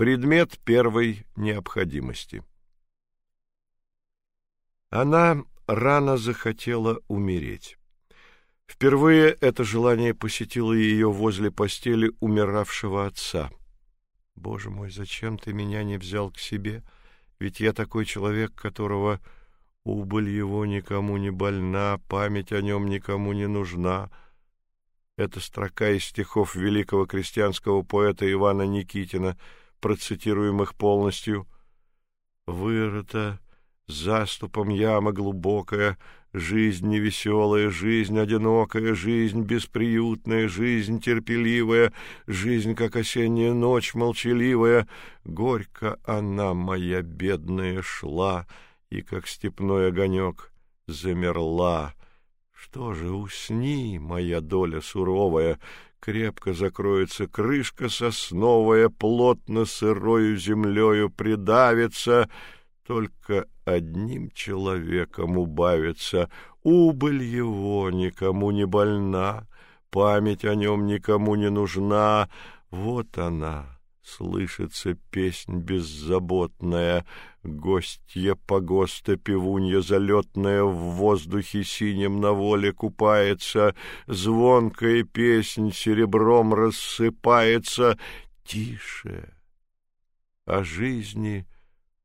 Предмет первой необходимости. Она рано захотела умереть. Впервые это желание посетило ее возле постели умиравшего отца. Боже мой, зачем ты меня не взял к себе? Ведь я такой человек, которого убыль его никому не больна, память о нем никому не нужна. Это строка из стихов великого крестьянского поэта Ивана Никитина — процитируемых полностью. Вырыта заступом яма глубокая, жизнь невеселая, жизнь одинокая, жизнь бесприютная, жизнь терпеливая, жизнь, как осенняя ночь молчаливая. Горько она, моя бедная, шла, и, как степной огонек, замерла. Что же, усни, моя доля суровая, крепко закроется крышка сосновая, плотно сырою землею придавится, только одним человеком убавится, убыль его никому не больна, память о нем никому не нужна, вот она, слышится песнь беззаботная, гостья погоста певунья залетная в воздухе синем на воле купается, звонкая песнь серебром рассыпается. Тише! О жизни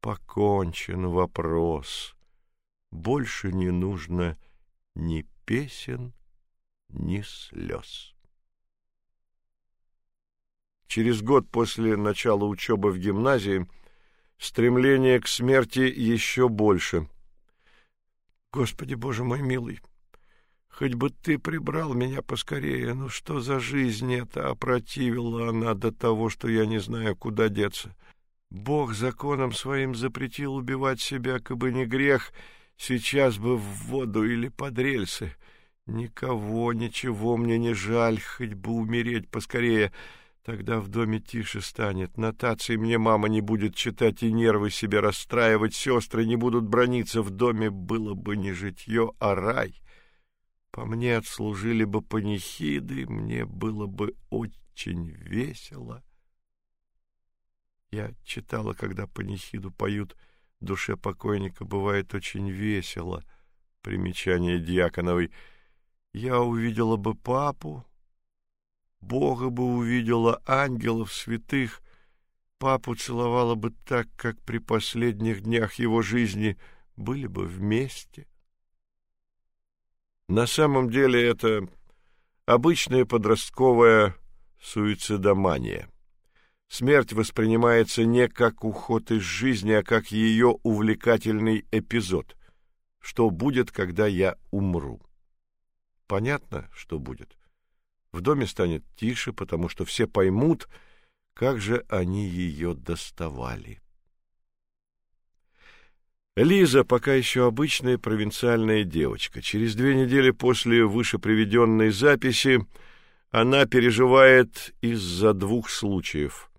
покончен вопрос. Больше не нужно ни песен, ни слез. Через год после начала учебы в гимназии стремление к смерти еще больше. Господи Боже мой милый, хоть бы ты прибрал меня поскорее, ну что за жизнь это, опротивила она до того, что я не знаю, куда деться. Бог законом своим запретил убивать себя, как бы не грех, сейчас бы в воду или под рельсы. Никого, ничего мне не жаль, хоть бы умереть поскорее. Тогда в доме тише станет, нотации мне мама не будет читать и нервы себе расстраивать, сестры не будут брониться, в доме было бы не житье, а рай. По мне отслужили бы панихиды, мне было бы очень весело. Я читала, когда панихиду поют, душе покойника бывает очень весело. Примечание Дьяконовой. Я увидела бы папу, Бога бы увидела, ангелов, святых, папу целовала бы так, как при последних днях его жизни были бы вместе. На самом деле это обычная подростковая суицидомания. Смерть воспринимается не как уход из жизни, а как ее увлекательный эпизод. Что будет, когда я умру? Понятно, что будет. В доме станет тише, потому что все поймут, как же они ее доставали. Лиза пока еще обычная провинциальная девочка. Через две недели после вышеприведенной записи она переживает из-за двух случаев.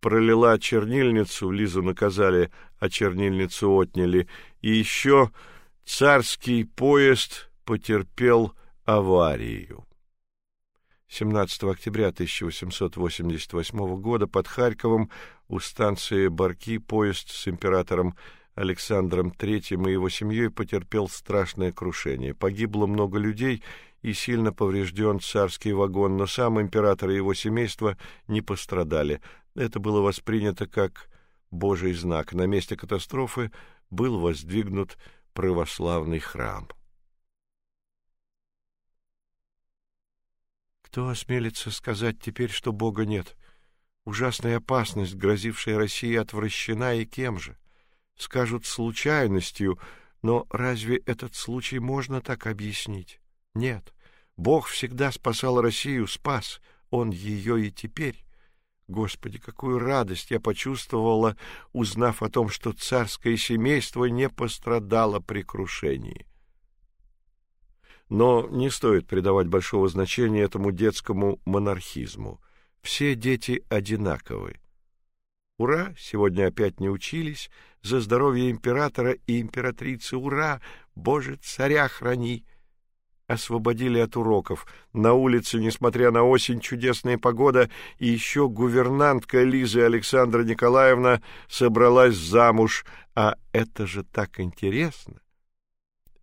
Пролила чернильницу, Лизу наказали, а чернильницу отняли, и еще царский поезд потерпел аварию. 17 октября 1888 года под Харьковом у станции Барки поезд с императором Александром III и его семьей потерпел страшное крушение. Погибло много людей и сильно поврежден царский вагон, но сам император и его семейство не пострадали. Это было воспринято как божий знак. На месте катастрофы был воздвигнут православный храм. Кто осмелится сказать теперь, что Бога нет? Ужасная опасность, грозившая России, отвращена и кем же? Скажут случайностью, но разве этот случай можно так объяснить? Нет. Бог всегда спасал Россию, спас он ее и теперь. Господи, какую радость я почувствовала, узнав о том, что царское семейство не пострадало при крушении. Но не стоит придавать большого значения этому детскому монархизму. Все дети одинаковы. Ура, сегодня опять не учились, за здоровье императора и императрицы, ура, Боже, царя храни. освободили от уроков. На улице, несмотря на осень, чудесная погода, и еще гувернантка Лиза Александра Николаевна собралась замуж. А это же так интересно!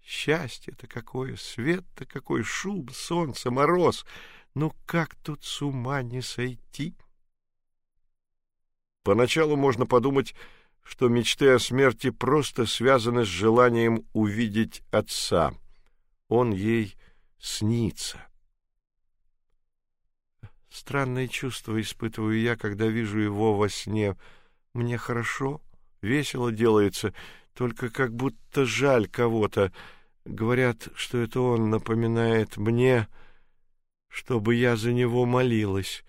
Счастье-то какое, свет-то какой, шум, солнце, мороз! Ну как тут с ума не сойти? Поначалу можно подумать, что мечты о смерти просто связаны с желанием увидеть отца. Он ей снится. Странное чувство испытываю я, когда вижу его во сне. Мне хорошо, весело делается, только как будто жаль кого-то. Говорят, что это он напоминает мне, чтобы я за него молилась.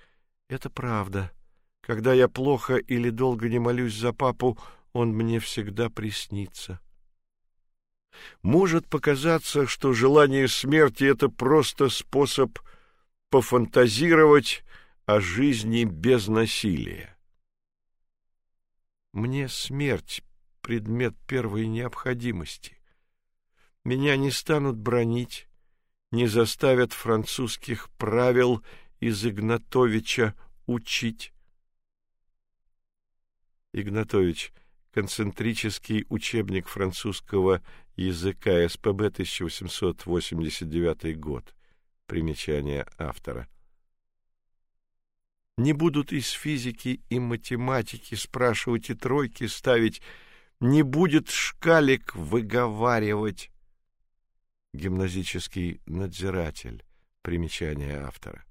Это правда. Когда я плохо или долго не молюсь за папу, он мне всегда приснится. Может показаться, что желание смерти это просто способ пофантазировать о жизни без насилия. Мне смерть предмет первой необходимости. Меня не станут бронить, не заставят французских правил из Игнатовича учить. Игнатович Концентрический учебник французского языка СПБ 1889 год. Примечание автора. Не будут из физики и математики спрашивать и тройки ставить, не будет шкалик выговаривать. Гимназический надзиратель. Примечание автора.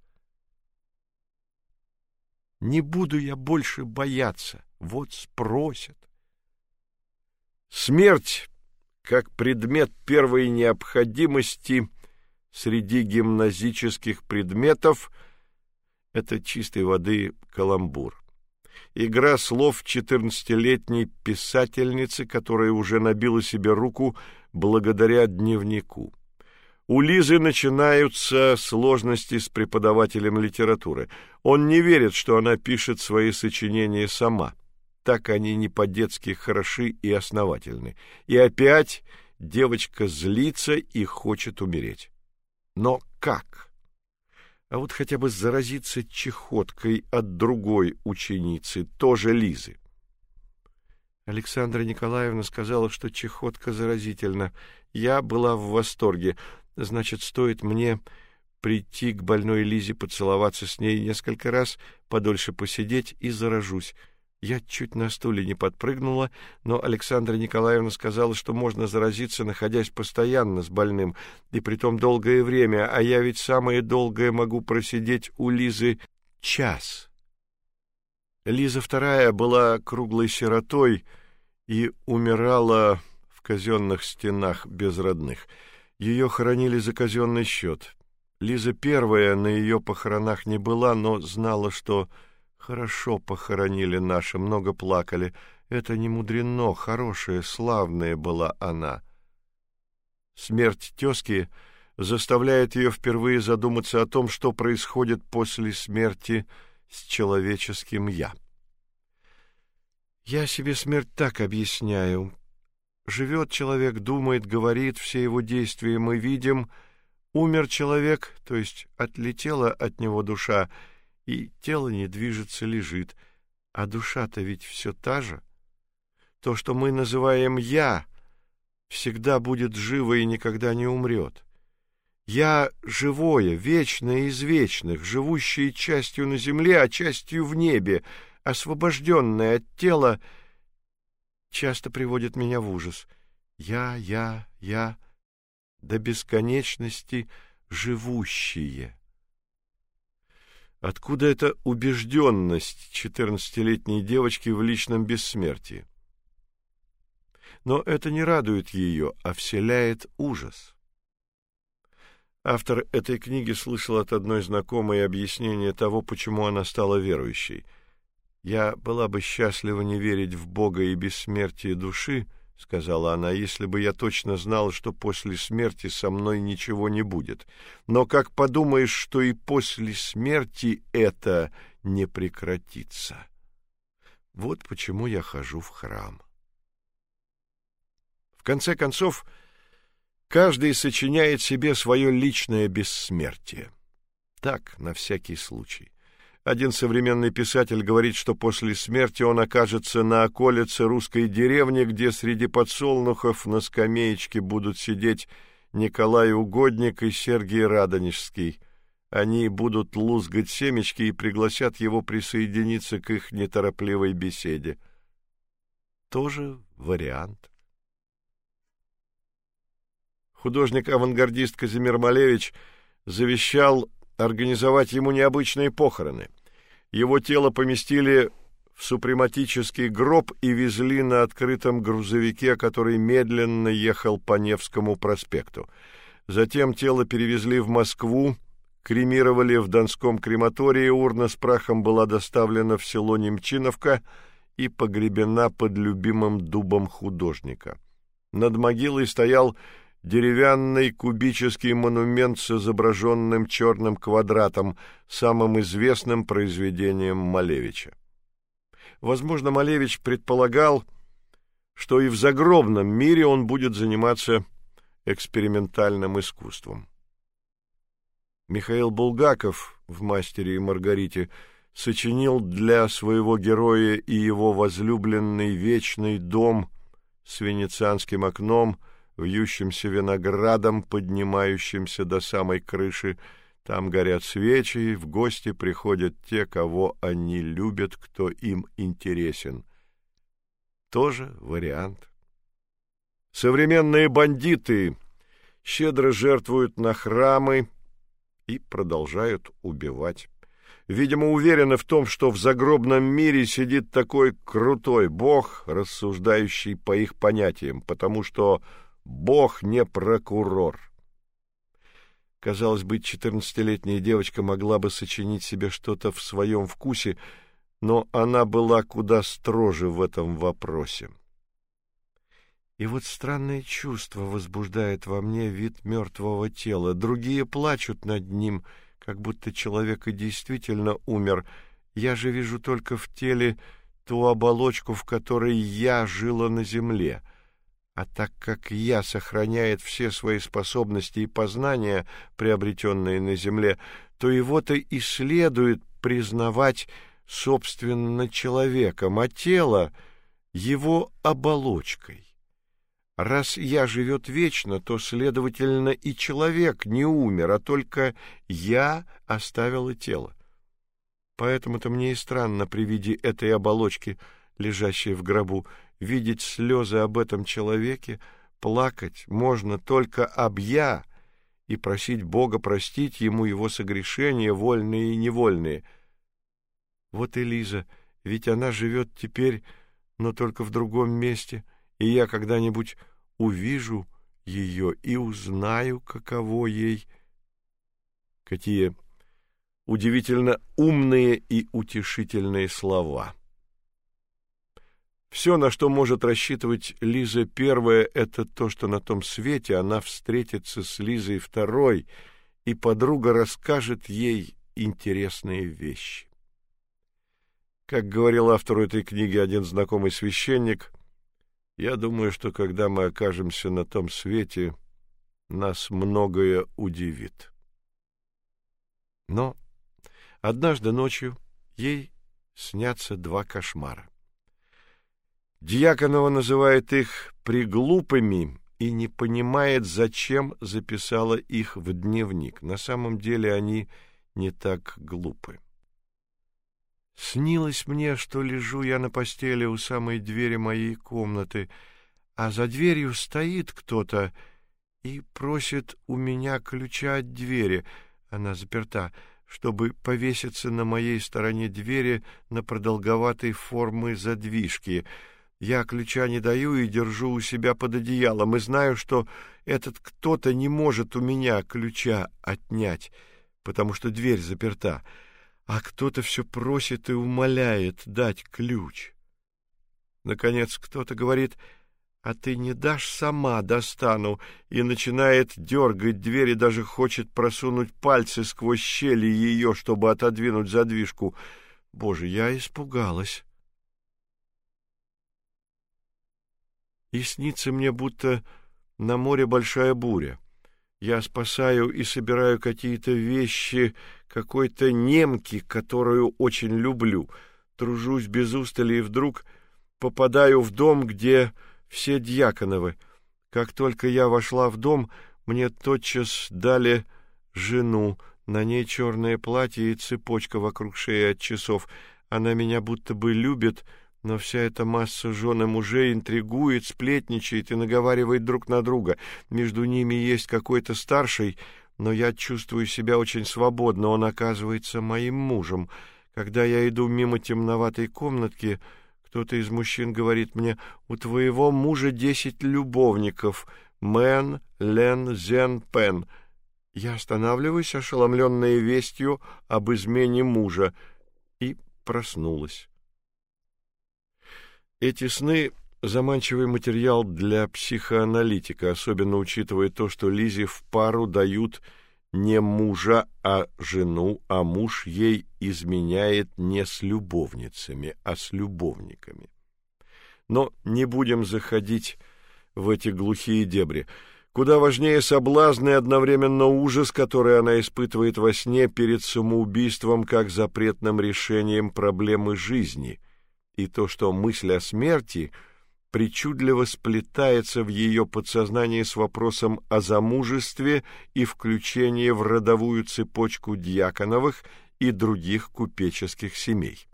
Не буду я больше бояться. Вот спросят. Смерть как предмет первой необходимости среди гимназических предметов это чистой воды каламбур. Игра слов четырнадцатилетней писательницы, которая уже набила себе руку благодаря дневнику. У Лизы начинаются сложности с преподавателем литературы. Он не верит, что она пишет свои сочинения сама так они не по-детски хороши и основательны. И опять девочка злится и хочет умереть. Но как? А вот хотя бы заразиться чехоткой от другой ученицы, тоже Лизы. Александра Николаевна сказала, что чехотка заразительна. Я была в восторге. Значит, стоит мне прийти к больной Лизе, поцеловаться с ней несколько раз, подольше посидеть и заражусь. Я чуть на стуле не подпрыгнула, но Александра Николаевна сказала, что можно заразиться, находясь постоянно с больным, и притом долгое время, а я ведь самое долгое могу просидеть у Лизы час. Лиза вторая была круглой сиротой и умирала в казенных стенах без родных. Ее хоронили за казенный счет. Лиза первая на ее похоронах не была, но знала, что Хорошо похоронили наши, много плакали. Это не мудрено, хорошая, славная была она. Смерть тёзки заставляет ее впервые задуматься о том, что происходит после смерти с человеческим я. Я себе смерть так объясняю. Живет человек, думает, говорит, все его действия мы видим. Умер человек, то есть отлетела от него душа, и тело не движется, лежит, а душа-то ведь все та же. То, что мы называем «я», всегда будет живо и никогда не умрет. Я живое, вечное из вечных, живущее частью на земле, а частью в небе, освобожденное от тела, часто приводит меня в ужас. Я, я, я, до бесконечности живущие. Откуда эта убежденность четырнадцатилетней девочки в личном бессмертии? Но это не радует ее, а вселяет ужас. Автор этой книги слышал от одной знакомой объяснение того, почему она стала верующей. Я была бы счастлива не верить в Бога и бессмертие души, — сказала она, — если бы я точно знала, что после смерти со мной ничего не будет. Но как подумаешь, что и после смерти это не прекратится. Вот почему я хожу в храм. В конце концов, Каждый сочиняет себе свое личное бессмертие. Так, на всякий случай. Один современный писатель говорит, что после смерти он окажется на околице русской деревни, где среди подсолнухов на скамеечке будут сидеть Николай Угодник и Сергей Радонежский. Они будут лузгать семечки и пригласят его присоединиться к их неторопливой беседе. Тоже вариант. Художник-авангардист Казимир Малевич завещал организовать ему необычные похороны. Его тело поместили в супрематический гроб и везли на открытом грузовике, который медленно ехал по Невскому проспекту. Затем тело перевезли в Москву, кремировали в Донском крематории, урна с прахом была доставлена в село Немчиновка и погребена под любимым дубом художника. Над могилой стоял деревянный кубический монумент с изображенным черным квадратом, самым известным произведением Малевича. Возможно, Малевич предполагал, что и в загробном мире он будет заниматься экспериментальным искусством. Михаил Булгаков в «Мастере и Маргарите» сочинил для своего героя и его возлюбленный вечный дом с венецианским окном, вьющимся виноградом, поднимающимся до самой крыши, там горят свечи, и в гости приходят те, кого они любят, кто им интересен. Тоже вариант. Современные бандиты щедро жертвуют на храмы и продолжают убивать. Видимо, уверены в том, что в загробном мире сидит такой крутой бог, рассуждающий по их понятиям, потому что бог не прокурор. Казалось быть, четырнадцатилетняя девочка могла бы сочинить себе что-то в своем вкусе, но она была куда строже в этом вопросе. И вот странное чувство возбуждает во мне вид мертвого тела. Другие плачут над ним, как будто человек и действительно умер. Я же вижу только в теле ту оболочку, в которой я жила на земле — а так как я сохраняет все свои способности и познания, приобретенные на земле, то его-то и следует признавать собственно человеком, а тело его оболочкой. Раз я живет вечно, то, следовательно, и человек не умер, а только я оставила тело. Поэтому-то мне и странно при виде этой оболочки, лежащей в гробу, видеть слезы об этом человеке, плакать можно только об «я» и просить Бога простить ему его согрешения, вольные и невольные. Вот и Лиза, ведь она живет теперь, но только в другом месте, и я когда-нибудь увижу ее и узнаю, каково ей. Какие удивительно умные и утешительные слова. Все, на что может рассчитывать Лиза первая, это то, что на том свете она встретится с Лизой второй, и подруга расскажет ей интересные вещи. Как говорил автору этой книги один знакомый священник, я думаю, что когда мы окажемся на том свете, нас многое удивит. Но однажды ночью ей снятся два кошмара. Дьяконова называет их приглупыми и не понимает, зачем записала их в дневник. На самом деле они не так глупы. Снилось мне, что лежу я на постели у самой двери моей комнаты, а за дверью стоит кто-то и просит у меня ключа от двери. Она заперта, чтобы повеситься на моей стороне двери на продолговатой формы задвижки — я ключа не даю и держу у себя под одеялом, и знаю, что этот кто-то не может у меня ключа отнять, потому что дверь заперта, а кто-то все просит и умоляет дать ключ. Наконец кто-то говорит, а ты не дашь, сама достану, и начинает дергать дверь и даже хочет просунуть пальцы сквозь щели ее, чтобы отодвинуть задвижку. Боже, я испугалась. И снится мне, будто На море большая буря. Я спасаю и собираю какие-то вещи какой-то немки, которую очень люблю. Тружусь без устали и вдруг попадаю в дом, где все Дьяконовы. Как только я вошла в дом, мне тотчас дали жену. На ней черное платье и цепочка вокруг шеи от часов. Она меня будто бы любит, но вся эта масса жен и мужей интригует, сплетничает и наговаривает друг на друга. Между ними есть какой-то старший, но я чувствую себя очень свободно, он оказывается моим мужем. Когда я иду мимо темноватой комнатки, кто-то из мужчин говорит мне: "У твоего мужа десять любовников: Мэн, Лен, Зен, Пен". Я останавливаюсь, ошеломленная вестью об измене мужа, и проснулась. Эти сны заманчивый материал для психоаналитика, особенно учитывая то, что Лизе в пару дают не мужа, а жену, а муж ей изменяет не с любовницами, а с любовниками. Но не будем заходить в эти глухие дебри. Куда важнее соблазн и одновременно ужас, который она испытывает во сне перед самоубийством как запретным решением проблемы жизни, и то, что мысль о смерти — причудливо сплетается в ее подсознании с вопросом о замужестве и включении в родовую цепочку Дьяконовых и других купеческих семей.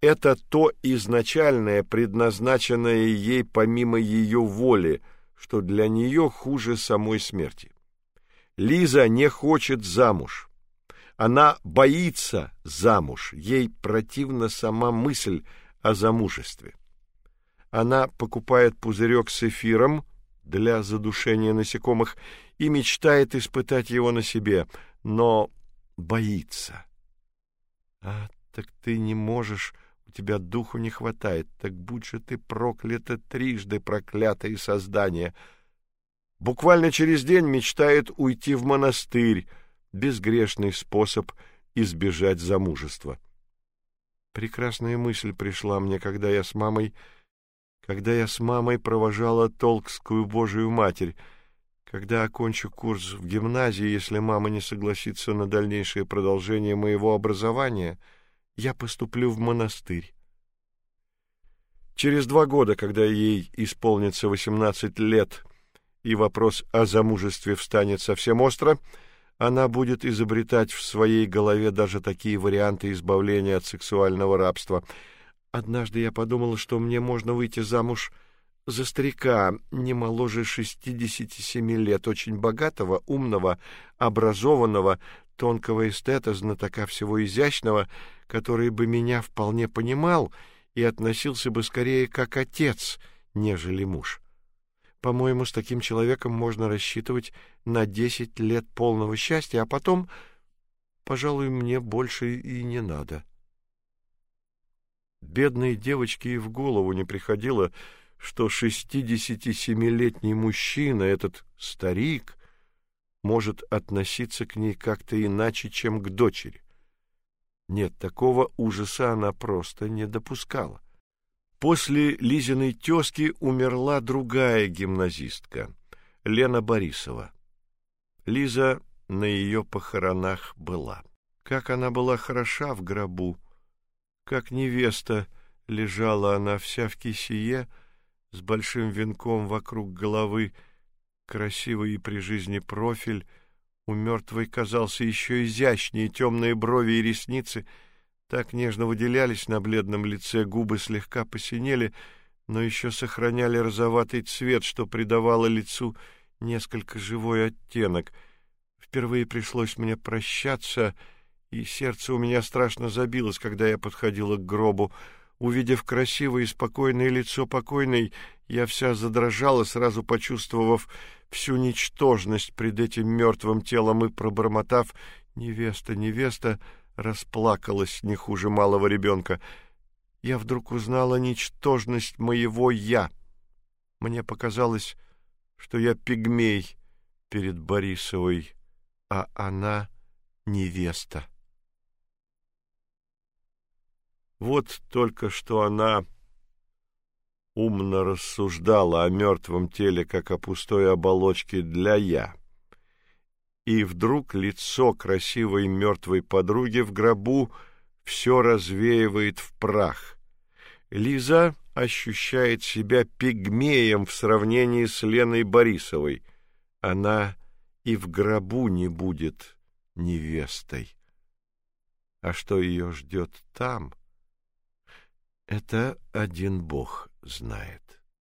Это то изначальное, предназначенное ей помимо ее воли, что для нее хуже самой смерти. Лиза не хочет замуж. Она боится замуж. Ей противна сама мысль о замужестве она покупает пузырек с эфиром для задушения насекомых и мечтает испытать его на себе, но боится. А так ты не можешь, у тебя духу не хватает, так будь же ты проклята трижды, проклятое создание. Буквально через день мечтает уйти в монастырь, безгрешный способ избежать замужества. Прекрасная мысль пришла мне, когда я с мамой когда я с мамой провожала Толкскую Божию Матерь, когда окончу курс в гимназии, если мама не согласится на дальнейшее продолжение моего образования, я поступлю в монастырь. Через два года, когда ей исполнится восемнадцать лет, и вопрос о замужестве встанет совсем остро, она будет изобретать в своей голове даже такие варианты избавления от сексуального рабства — Однажды я подумала, что мне можно выйти замуж за старика, не моложе шестидесяти семи лет, очень богатого, умного, образованного, тонкого эстета, знатока всего изящного, который бы меня вполне понимал и относился бы скорее как отец, нежели муж. По-моему, с таким человеком можно рассчитывать на десять лет полного счастья, а потом, пожалуй, мне больше и не надо. Бедной девочке и в голову не приходило, что шестидесятисемилетний мужчина, этот старик, может относиться к ней как-то иначе, чем к дочери. Нет, такого ужаса она просто не допускала. После Лизиной тёзки умерла другая гимназистка, Лена Борисова. Лиза на ее похоронах была. Как она была хороша в гробу, как невеста лежала она вся в кисее, с большим венком вокруг головы, красивый и при жизни профиль, у мертвой казался еще изящнее, темные брови и ресницы так нежно выделялись на бледном лице, губы слегка посинели, но еще сохраняли розоватый цвет, что придавало лицу несколько живой оттенок. Впервые пришлось мне прощаться — и сердце у меня страшно забилось, когда я подходила к гробу. Увидев красивое и спокойное лицо покойной, я вся задрожала, сразу почувствовав всю ничтожность пред этим мертвым телом и пробормотав «Невеста, невеста!» Расплакалась не хуже малого ребенка. Я вдруг узнала ничтожность моего «я». Мне показалось, что я пигмей перед Борисовой, а она невеста. Вот только что она умно рассуждала о мертвом теле, как о пустой оболочке для «я». И вдруг лицо красивой мертвой подруги в гробу все развеивает в прах. Лиза ощущает себя пигмеем в сравнении с Леной Борисовой. Она и в гробу не будет невестой. А что ее ждет там, это один Бог знает.